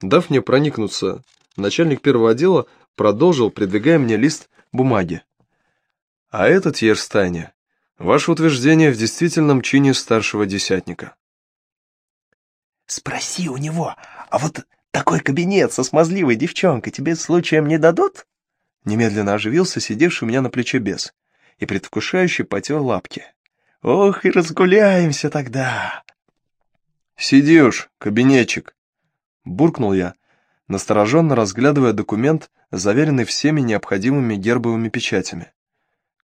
Дав мне проникнуться, начальник первого отдела продолжил, придвигая мне лист бумаги. А этот Ерстайне, ваше утверждение в действительном чине старшего десятника. Спроси у него, а вот такой кабинет со смазливой девчонкой тебе случаем не дадут? Немедленно оживился сидевший у меня на плече бес и предвкушающе потер лапки. Ох, и разгуляемся тогда. Сиди уж, кабинетчик, буркнул я, настороженно разглядывая документ, заверенный всеми необходимыми гербовыми печатями.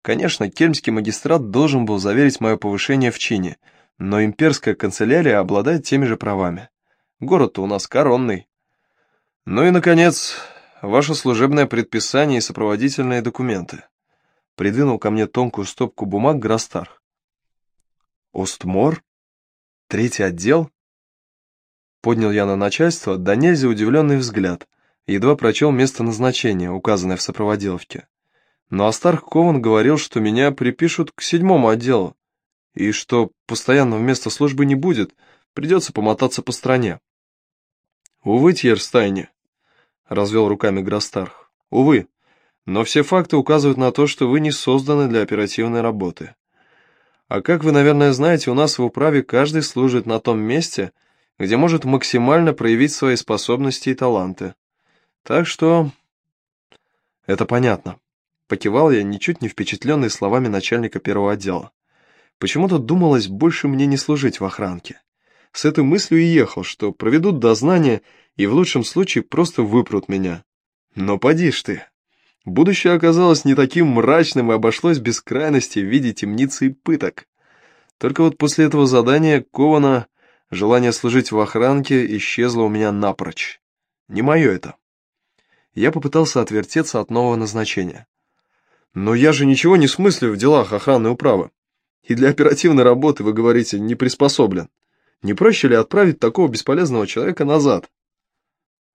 Конечно, кельмский магистрат должен был заверить мое повышение в чине, но имперская канцелярия обладает теми же правами. Город-то у нас коронный. Ну и, наконец, ваше служебное предписание и сопроводительные документы. Придвинул ко мне тонкую стопку бумаг Грастар. Остмор? Третий отдел? Поднял я на начальство, да нельзя удивленный взгляд, едва прочел место назначения, указанное в сопроводиловке. Но Астарх Кован говорил, что меня припишут к седьмому отделу, и что постоянного места службы не будет, придется помотаться по стране. «Увы, Тьерстайне», — развел руками Грастарх, — «увы, но все факты указывают на то, что вы не созданы для оперативной работы. А как вы, наверное, знаете, у нас в управе каждый служит на том месте, где может максимально проявить свои способности и таланты. Так что... Это понятно. Покивал я, ничуть не впечатленный словами начальника первого отдела. Почему-то думалось, больше мне не служить в охранке. С этой мыслью и ехал, что проведут дознание и в лучшем случае просто выпрут меня. Но поди ж ты. Будущее оказалось не таким мрачным и обошлось без крайности в виде темницы и пыток. Только вот после этого задания Кована Желание служить в охранке исчезло у меня напрочь. Не мое это. Я попытался отвертеться от нового назначения. Но я же ничего не смыслю в делах охранной управы. И для оперативной работы, вы говорите, не приспособлен. Не проще ли отправить такого бесполезного человека назад?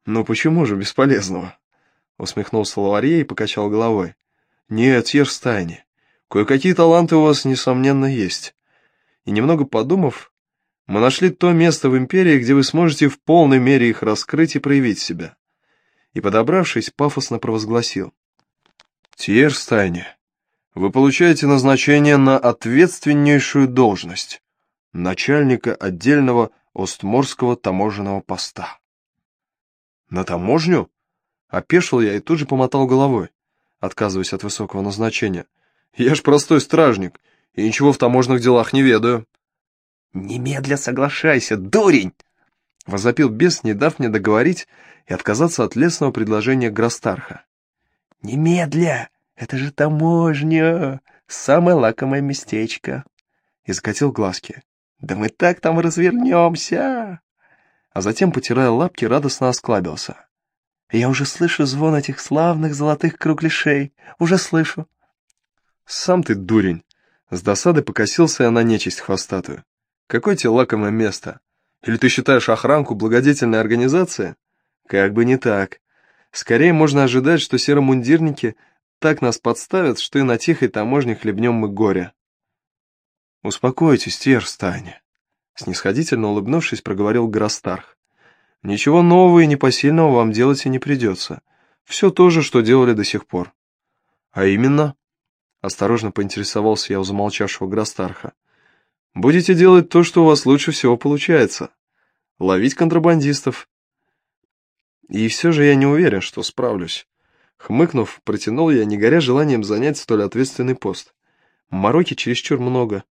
Ну почему же бесполезного? Усмехнулся Лаварье и покачал головой. Нет, Ерстайни, кое-какие таланты у вас, несомненно, есть. И немного подумав, мы нашли то место в империи, где вы сможете в полной мере их раскрыть и проявить себя. И, подобравшись, пафосно провозгласил. Тьерстайне, вы получаете назначение на ответственнейшую должность начальника отдельного Остморского таможенного поста. На таможню? Опешил я и тут же помотал головой, отказываясь от высокого назначения. Я ж простой стражник, и ничего в таможенных делах не ведаю. «Немедля соглашайся, дурень!» Возопил бес, не дав мне договорить и отказаться от лесного предложения Грастарха. «Немедля! Это же таможня! Самое лакомое местечко!» И закатил глазки. «Да мы так там развернемся!» А затем, потирая лапки, радостно осклабился. «Я уже слышу звон этих славных золотых кругляшей! Уже слышу!» «Сам ты дурень!» С досады покосился я на нечисть хвостатую. Какое тебе лакомое место? Или ты считаешь охранку благодетельной организацией? Как бы не так. Скорее можно ожидать, что серомундирники так нас подставят, что и на тихой таможне хлебнем мы горе. Успокойтесь, Терстане. Снисходительно улыбнувшись, проговорил Грастарх. Ничего нового и непосильного вам делать и не придется. Все то же, что делали до сих пор. А именно? Осторожно поинтересовался я у замолчавшего Грастарха. Будете делать то, что у вас лучше всего получается. Ловить контрабандистов. И все же я не уверен, что справлюсь. Хмыкнув, протянул я, не горя желанием занять столь ответственный пост. Мороки чересчур много.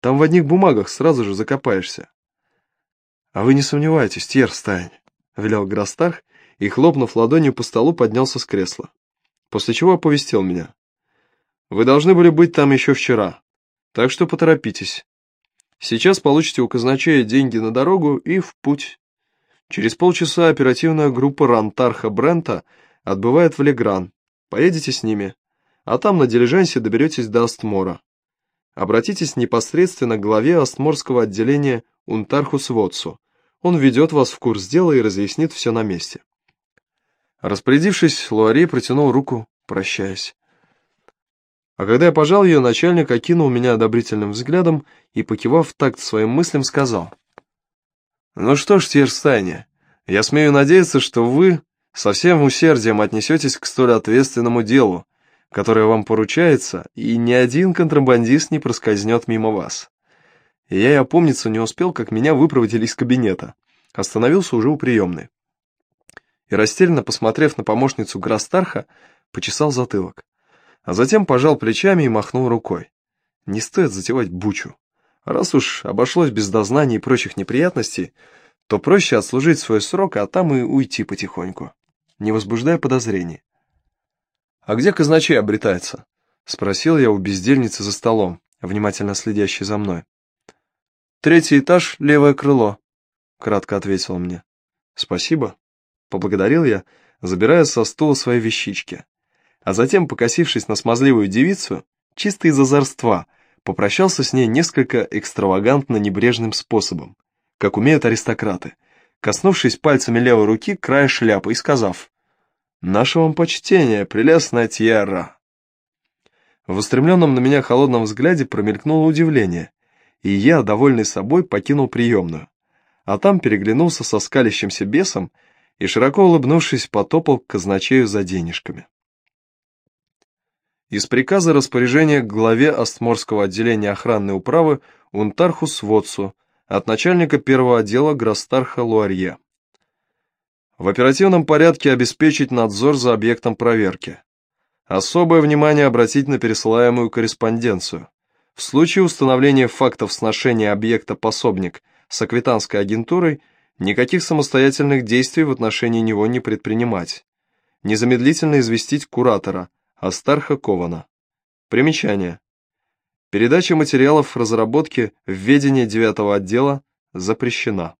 Там в одних бумагах сразу же закопаешься. А вы не сомневайтесь, Тьерстайн, — велел Грастарх и, хлопнув ладонью по столу, поднялся с кресла. После чего оповестил меня. Вы должны были быть там еще вчера, так что поторопитесь. Сейчас получите у казначея деньги на дорогу и в путь. Через полчаса оперативная группа Рантарха Брента отбывает в Легран. Поедете с ними, а там на дилижансе доберетесь до Астмора. Обратитесь непосредственно к главе Астморского отделения Унтарху Сводсу. Он введет вас в курс дела и разъяснит все на месте. Распорядившись, Луаре протянул руку, прощаясь. А когда я пожал ее, начальник окинул меня одобрительным взглядом и, покивав в такт своим мыслям, сказал. «Ну что ж, Тирстайне, Я смею надеяться, что вы со всем усердием отнесетесь к столь ответственному делу, которое вам поручается, и ни один контрабандист не проскользнет мимо вас. И я и опомниться не успел, как меня выпроводили из кабинета. Остановился уже у приемной. И растерянно посмотрев на помощницу Грастарха, почесал затылок. А затем пожал плечами и махнул рукой. Не стоит затевать бучу. Раз уж обошлось без дознаний и прочих неприятностей, то проще отслужить свой срок, а там и уйти потихоньку, не возбуждая подозрений. «А где казначей обретается?» — спросил я у бездельницы за столом, внимательно следящей за мной. «Третий этаж, левое крыло», — кратко ответила мне. «Спасибо», — поблагодарил я, забирая со стула свои вещички. А затем, покосившись на смазливую девицу, чисто из озорства, попрощался с ней несколько экстравагантно небрежным способом, как умеют аристократы, коснувшись пальцами левой руки края шляпы и сказав «Наше вам почтение, прелестная Тьерра». В устремленном на меня холодном взгляде промелькнуло удивление, и я, довольный собой, покинул приемную, а там переглянулся со скалящимся бесом и, широко улыбнувшись, потопал к казначею за денежками. Из приказа распоряжения к главе Астморского отделения охранной управы Унтарху Сводсу от начальника первого отдела Грастарха Луарье. В оперативном порядке обеспечить надзор за объектом проверки. Особое внимание обратить на пересылаемую корреспонденцию. В случае установления фактов сношения объекта пособник с аквитанской агентурой никаких самостоятельных действий в отношении него не предпринимать. Незамедлительно известить куратора Астарха Кована. Примечание. Передача материалов разработки в ведение девятого отдела запрещена.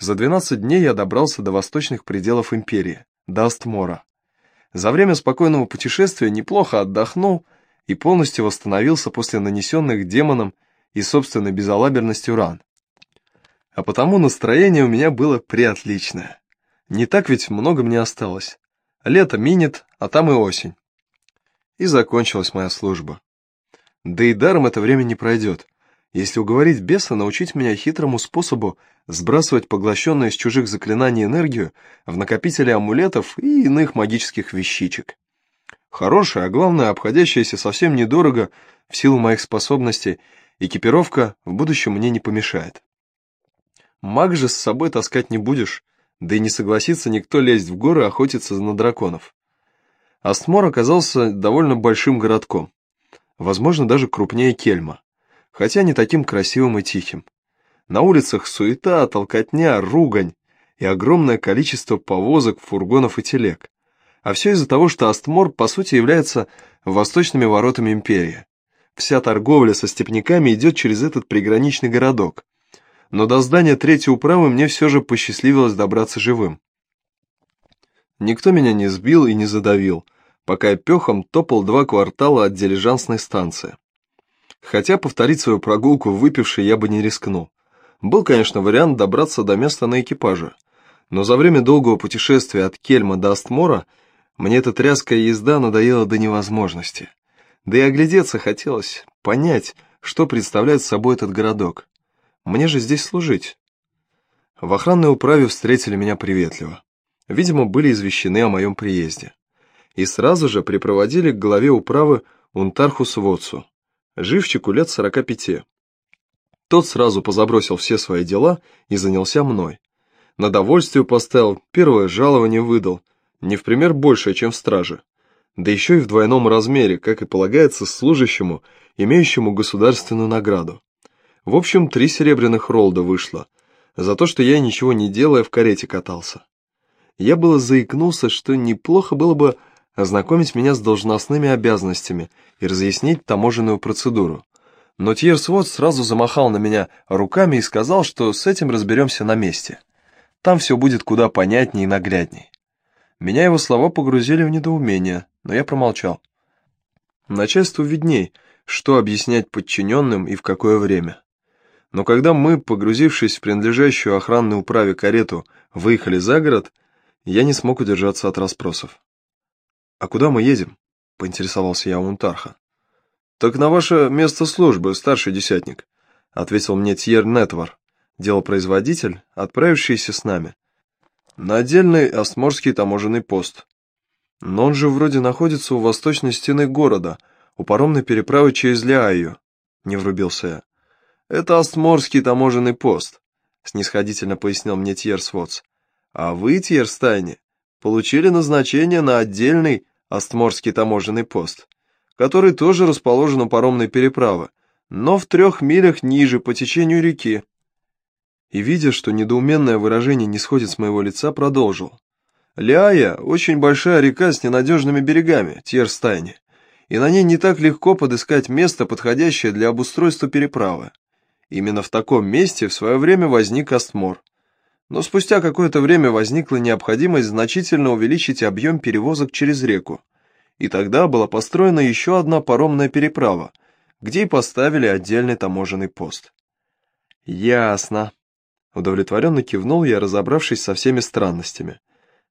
За 12 дней я добрался до восточных пределов империи, до Астмора. За время спокойного путешествия неплохо отдохнул и полностью восстановился после нанесенных демоном и собственной безалаберностью ран. А потому настроение у меня было приотличное. Не так ведь много мне осталось. Лето минет, а там и осень и закончилась моя служба. Да и даром это время не пройдет, если уговорить беса научить меня хитрому способу сбрасывать поглощенную из чужих заклинаний энергию в накопители амулетов и иных магических вещичек. Хорошая, а главное, обходящаяся совсем недорого в силу моих способностей, экипировка в будущем мне не помешает. Маг же с собой таскать не будешь, да и не согласится никто лезть в горы охотиться на драконов. Астмор оказался довольно большим городком, возможно, даже крупнее Кельма, хотя не таким красивым и тихим. На улицах суета, толкотня, ругань и огромное количество повозок, фургонов и телег. А все из-за того, что Астмор, по сути, является восточными воротами империи. Вся торговля со степняками идет через этот приграничный городок. Но до здания третьей управы мне все же посчастливилось добраться живым. Никто меня не сбил и не задавил, пока я пехом топал два квартала от дилижансной станции. Хотя повторить свою прогулку выпивший я бы не рискнул. Был, конечно, вариант добраться до места на экипаже, но за время долгого путешествия от Кельма до Астмора мне эта тряская езда надоела до невозможности. Да и оглядеться хотелось, понять, что представляет собой этот городок. Мне же здесь служить. В охранной управе встретили меня приветливо. Видимо, были извещены о моем приезде и сразу же припроводили к главе управы Унтарху Сводцу, живчику лет сорока пяти. Тот сразу позабросил все свои дела и занялся мной. На довольствие поставил, первое жалование выдал, не в пример больше, чем в страже. Да еще и в двойном размере, как и полагается служащему, имеющему государственную награду. В общем, три серебряных ролда вышло, за то, что я ничего не делая в карете катался. Я было заикнулся, что неплохо было бы ознакомить меня с должностными обязанностями и разъяснить таможенную процедуру. Но Тьерсвот сразу замахал на меня руками и сказал, что с этим разберемся на месте. Там все будет куда понятнее и наглядней. Меня его слова погрузили в недоумение, но я промолчал. Начальству видней, что объяснять подчиненным и в какое время. Но когда мы, погрузившись в принадлежащую охранной управе карету, выехали за город, я не смог удержаться от расспросов. «А куда мы едем?» — поинтересовался я у Унтарха. «Так на ваше место службы, старший десятник», — ответил мне Тьер Нетвар, делопроизводитель, отправившийся с нами. На отдельный Остморский таможенный пост. Но он же вроде находится у восточной стены города, у паромной переправы через Ляаю, не врубился я. Это Остморский таможенный пост, снисходительно пояснил мне Тьерс. А вы, Тьерстайне, получили назначение на отдельный Остморский таможенный пост, который тоже расположен у паромной переправы, но в трех милях ниже по течению реки. И, видя, что недоуменное выражение не сходит с моего лица, продолжил. Ляя – очень большая река с ненадежными берегами, Тьерстайне, и на ней не так легко подыскать место, подходящее для обустройства переправы. Именно в таком месте в свое время возник Астмор. Но спустя какое-то время возникла необходимость значительно увеличить объем перевозок через реку. И тогда была построена еще одна паромная переправа, где и поставили отдельный таможенный пост. «Ясно», — удовлетворенно кивнул я, разобравшись со всеми странностями.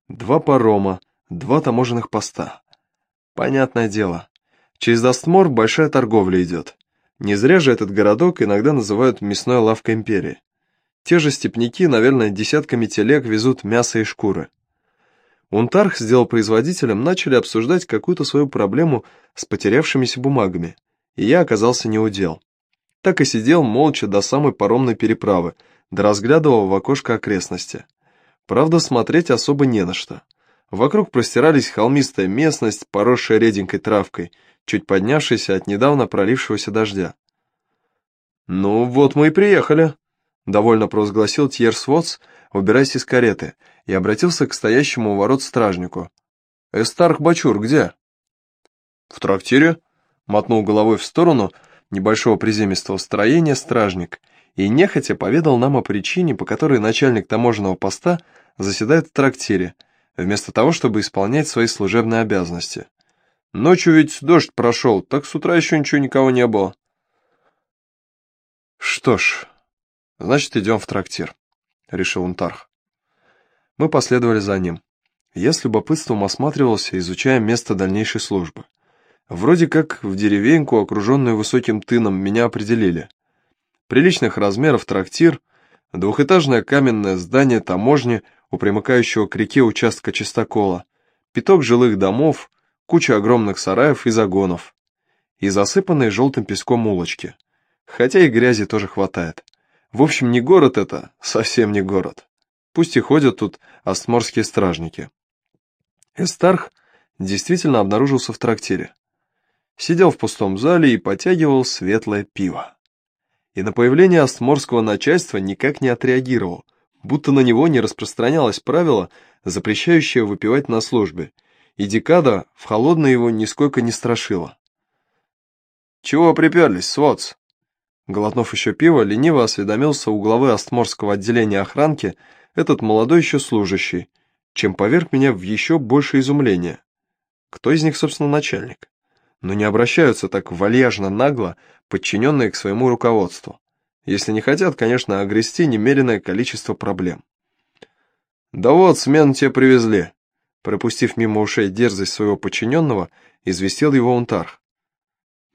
«Два парома, два таможенных поста. Понятное дело. Через Дастмор большая торговля идет. Не зря же этот городок иногда называют мясной лавкой империи. Те же степняки, наверное, десятками телег везут мясо и шкуры. Унтарх сделал производителем, начали обсуждать какую-то свою проблему с потерявшимися бумагами — и я оказался неудел. Так и сидел молча до самой паромной переправы, да разглядывал в окошко окрестности. Правда, смотреть особо не на что. Вокруг простирались холмистая местность, поросшая реденькой травкой, чуть поднявшаяся от недавно пролившегося дождя. «Ну, вот мы и приехали», — довольно провозгласил Тьерс Вотс, убираясь из кареты, и обратился к стоящему у ворот стражнику. «Эстарх Бачур где?» «В трактире», мотнул головой в сторону небольшого приземистого строения стражник и нехотя поведал нам о причине, по которой начальник таможенного поста заседает в трактире, вместо того, чтобы исполнять свои служебные обязанности. Ночью ведь дождь прошел, так с утра еще ничего никого не было. Что ж, значит, идем в трактир, решил Унтарх. Мы последовали за ним. Я с любопытством осматривался, изучая место дальнейшей службы. Вроде как в деревеньку, окруженную высоким тыном, меня определили. Приличных размеров трактир, двухэтажное каменное здание таможни у примыкающего к реке участка чистокола, пяток жилых домов, куча огромных сараев и загонов, и засыпанные желтым песком улочки. Хотя и грязи тоже хватает. В общем, не город это, совсем не город. Пусть и ходят тут астморские стражники. Эстарх действительно обнаружился в трактире сидел в пустом зале и потягивал светлое пиво. И на появление астморского начальства никак не отреагировал, будто на него не распространялось правило, запрещающее выпивать на службе, и декада в холодное его нисколько не страшила. «Чего приперлись, сводс?» Глотнув еще пиво, лениво осведомился у главы Астморского отделения охранки этот молодой еще служащий, чем поверг меня в еще большее изумление. Кто из них, собственно, начальник? но не обращаются так вальяжно нагло, подчиненные к своему руководству, если не хотят, конечно, огрести немеренное количество проблем. «Да вот, смену тебе привезли», пропустив мимо ушей дерзость своего подчиненного, известил его Унтарх.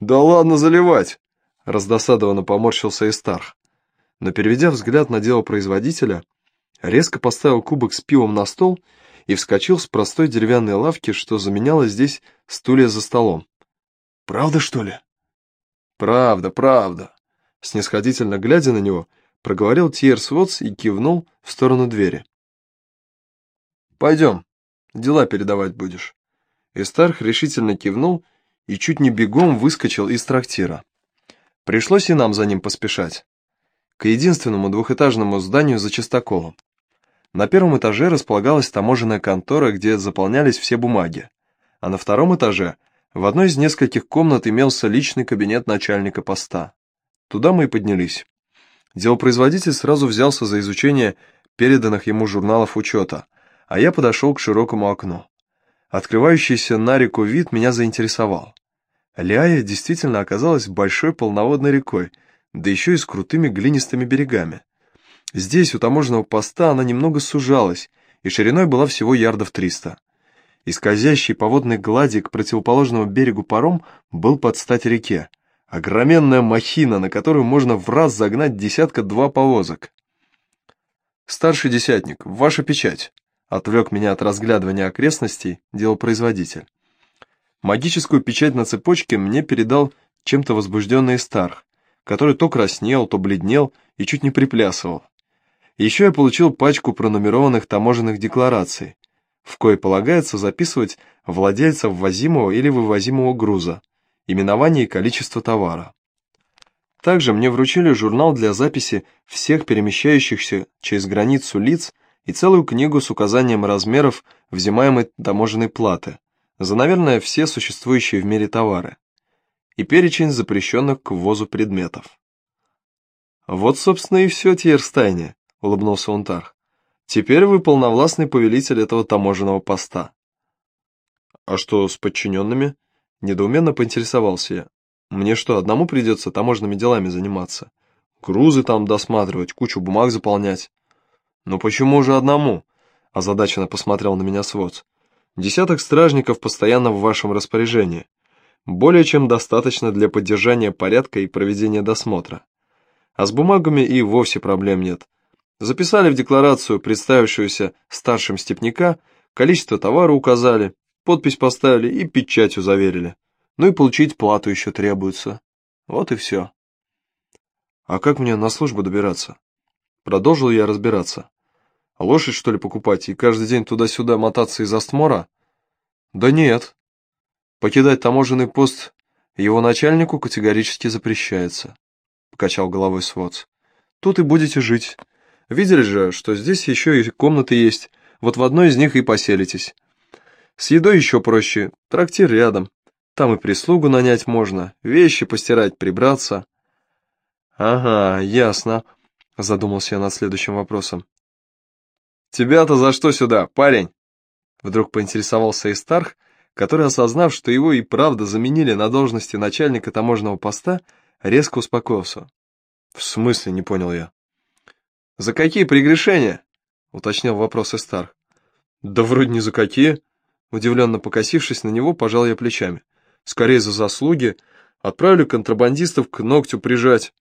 «Да ладно заливать!» раздосадованно поморщился Истарх, но, переведя взгляд на дело производителя, резко поставил кубок с пивом на стол и вскочил с простой деревянной лавки, что заменяло здесь стулья за столом. Правда, что ли? Правда, правда. Снисходительно глядя на него, проговорил Тьерс Вотс и кивнул в сторону двери. Пойдем, дела передавать будешь. Эстарх решительно кивнул и чуть не бегом выскочил из трактира. Пришлось и нам за ним поспешать. К единственному двухэтажному зданию за чистоколом. На первом этаже располагалась таможенная контора, где заполнялись все бумаги, а на втором этаже в одной из нескольких комнат имелся личный кабинет начальника поста. Туда мы и поднялись. Делопроизводитель сразу взялся за изучение переданных ему журналов учета, а я подошел к широкому окну. Открывающийся на реку вид меня заинтересовал. Ляя действительно оказалась большой полноводной рекой, да еще и с крутыми глинистыми берегами. Здесь, у таможенного поста, она немного сужалась, и шириной была всего ярдов триста скользящий по водной глади к противоположному берегу паром был под стать реке. Огроменная махина, на которую можно в раз загнать десятка-два повозок. «Старший десятник, ваша печать», — отвлек меня от разглядывания окрестностей делопроизводитель. Магическую печать на цепочке мне передал чем-то возбужденный Старх, который то краснел, то бледнел и чуть не приплясывал. Еще я получил пачку пронумерованных таможенных деклараций, в кое полагается записывать владельца ввозимого или вывозимого груза, именование и количество товара. Также мне вручили журнал для записи всех перемещающихся через границу лиц и целую книгу с указанием размеров взимаемой таможенной платы за, наверное, все существующие в мире товары и перечень запрещенных к ввозу предметов. «Вот, собственно, и все, Тьерстайне», — улыбнулся Унтарх. «Теперь вы полновластный повелитель этого таможенного поста». «А что с подчиненными?» — недоуменно поинтересовался я. «Мне что, одному придется таможенными делами заниматься? Грузы там досматривать, кучу бумаг заполнять?» «Ну почему же одному?» — озадаченно посмотрел на меня сводц. «Десяток стражников постоянно в вашем распоряжении. Более чем достаточно для поддержания порядка и проведения досмотра. А с бумагами и вовсе проблем нет. Записали в декларацию представившуюся старшим степняка, количество товара указали, подпись поставили и печатью заверили. Ну и получить плату еще требуется. Вот и все. А как мне на службу добираться? Продолжил я разбираться. Лошадь, что ли, покупать и каждый день туда-сюда мотаться из Астмора? Да нет. Покидать таможенный пост его начальнику категорически запрещается, покачал головой Сводс. Тут и будете жить. Видели же, что здесь еще и комнаты есть, вот в одной из них и поселитесь. С едой еще проще, трактир рядом. Там и прислугу нанять можно, вещи постирать, прибраться. Ага, ясно, задумался я над следующим вопросом. «Тебя-то за что сюда, парень?» Вдруг поинтересовался Истарх, который, осознав, что его и правда заменили на должности начальника таможенного поста, резко успокоился. «В смысле?» — не понял я. «За какие прегрешения?» — уточнил вопрос Истарх. «Да вроде не за какие». Удивленно покосившись на него, пожал я плечами. «Скорее за заслуги. Отправили контрабандистов к ногтю прижать».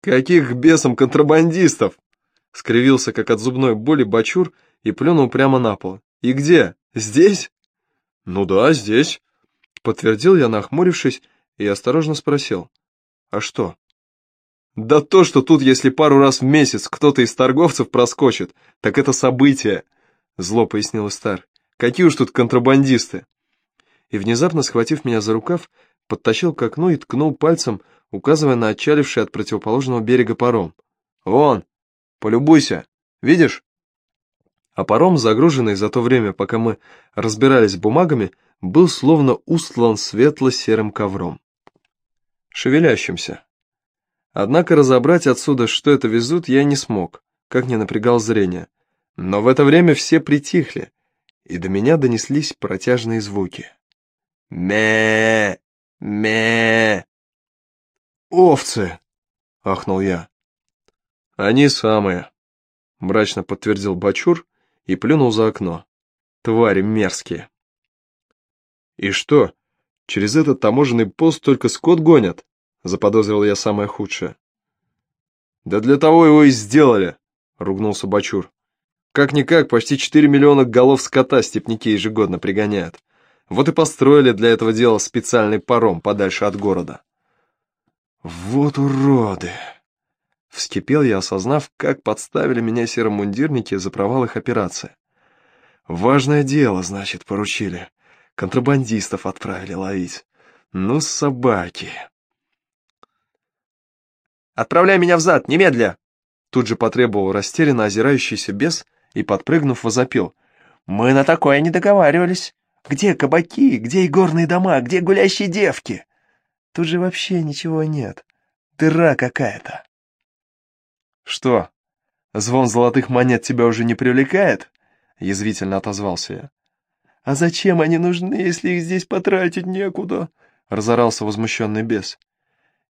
«Каких бесом контрабандистов?» Скривился, как от зубной боли, бачур и плюнул прямо на пол. «И где? Здесь?» «Ну да, здесь», — подтвердил я, нахмурившись, и осторожно спросил. «А что?» «Да то, что тут, если пару раз в месяц кто-то из торговцев проскочит, так это событие», — зло пояснил Стар. «Какие уж тут контрабандисты!» И внезапно, схватив меня за рукав, подтащил к окну и ткнул пальцем, указывая на отчаливший от противоположного берега паром. «Вон, Полюбуйся. Видишь? А паром, загруженный за то время, пока мы разбирались бумагами, был словно устлан светло-серым ковром. Шевелящимся. Однако разобрать отсюда, что это везут, я не смог, как не напрягал зрение. Но в это время все притихли, и до меня донеслись протяжные звуки. ме ме «Овцы!» — ахнул я. «Они самые», — мрачно подтвердил Бачур и плюнул за окно. «Твари мерзкие». «И что, через этот таможенный пост только скот гонят?» — заподозрил я самое худшее. «Да для того его и сделали», — ругнулся Бачур. «Как-никак, почти 4 миллиона голов скота степники ежегодно пригоняют. Вот и построили для этого дела специальный паром подальше от города». «Вот уроды!» Вскипел я, осознав, как подставили меня серомундирники за провал их операции. Важное дело, значит, поручили. Контрабандистов отправили ловить. Ну, собаки. «Отправляй меня взад, немедля!» Тут же потребовал растерянно озирающийся бес и, подпрыгнув, возопил. «Мы на такое не договаривались. Где кабаки, где игорные дома, где гулящие девки?» Тут же вообще ничего нет. Дыра какая-то. «Что, звон золотых монет тебя уже не привлекает?» — язвительно отозвался я. «А зачем они нужны, если их здесь потратить некуда?» — разорался возмущенный бес.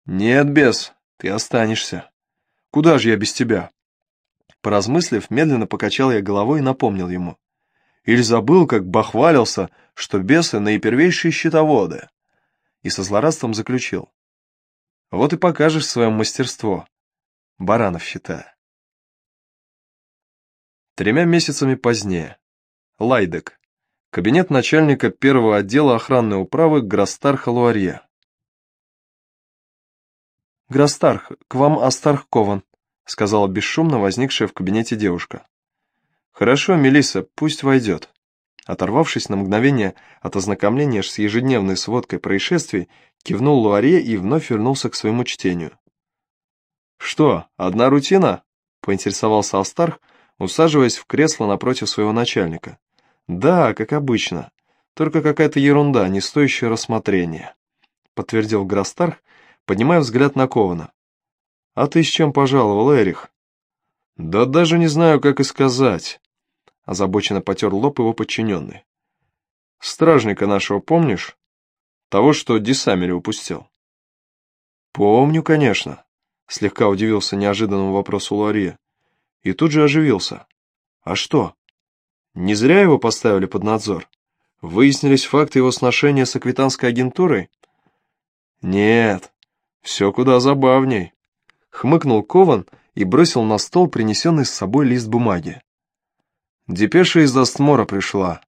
«Нет, бес, ты останешься. Куда же я без тебя?» Поразмыслив, медленно покачал я головой и напомнил ему. Или забыл, как бахвалился, что бесы — наипервейшие щитоводы. И со злорадством заключил. «Вот и покажешь свое мастерство, Баранов считая. Тремя месяцами позднее. Лайдек. Кабинет начальника первого отдела охранной управы Грастарха Луарье. «Грастарх, к вам Астарх Кован», — сказала бесшумно возникшая в кабинете девушка. «Хорошо, Мелисса, пусть войдет». Оторвавшись на мгновение от ознакомления с ежедневной сводкой происшествий, кивнул Луаре и вновь вернулся к своему чтению. «Что, одна рутина?» — поинтересовался Астарх, усаживаясь в кресло напротив своего начальника. «Да, как обычно. Только какая-то ерунда, не стоящая рассмотрения», — подтвердил Грастарх, поднимая взгляд на Кована. «А ты с чем пожаловал, Эрих?» «Да даже не знаю, как и сказать», — озабоченно потер лоб его подчиненный. «Стражника нашего помнишь? Того, что Десамеля упустил?» «Помню, конечно», — слегка удивился неожиданному вопросу Луария. И тут же оживился. «А что? Не зря его поставили под надзор? Выяснились факты его сношения с аквитанской агентурой?» «Нет, все куда забавней», — хмыкнул Кован и бросил на стол принесенный с собой лист бумаги. Депеша из Астмора пришла.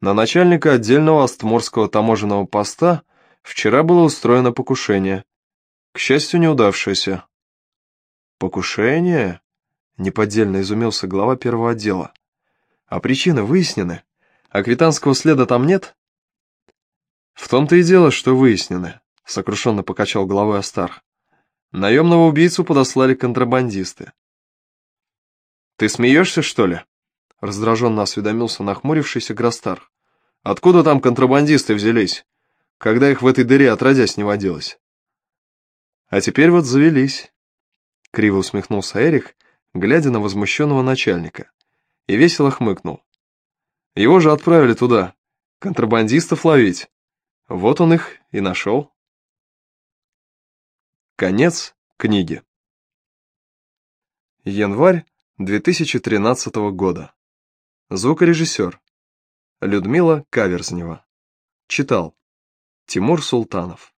На начальника отдельного Астморского таможенного поста вчера было устроено покушение. К счастью, неудавшееся. «Покушение?» — неподдельно изумился глава первого отдела. «А причины выяснены? А квитанского следа там нет?» «В том-то и дело, что выяснены», — сокрушенно покачал головой Астарх. Наемного убийцу подослали контрабандисты. «Ты смеешься, что ли?» — раздраженно осведомился нахмурившийся Грастар. «Откуда там контрабандисты взялись, когда их в этой дыре отродясь не водилось?» «А теперь вот завелись», — криво усмехнулся Эрих, глядя на возмущенного начальника, и весело хмыкнул. «Его же отправили туда, контрабандистов ловить. Вот он их и нашел». Конец книги. Январь 2013 года. Звукорежиссер. Людмила Каверзнева. Читал. Тимур Султанов.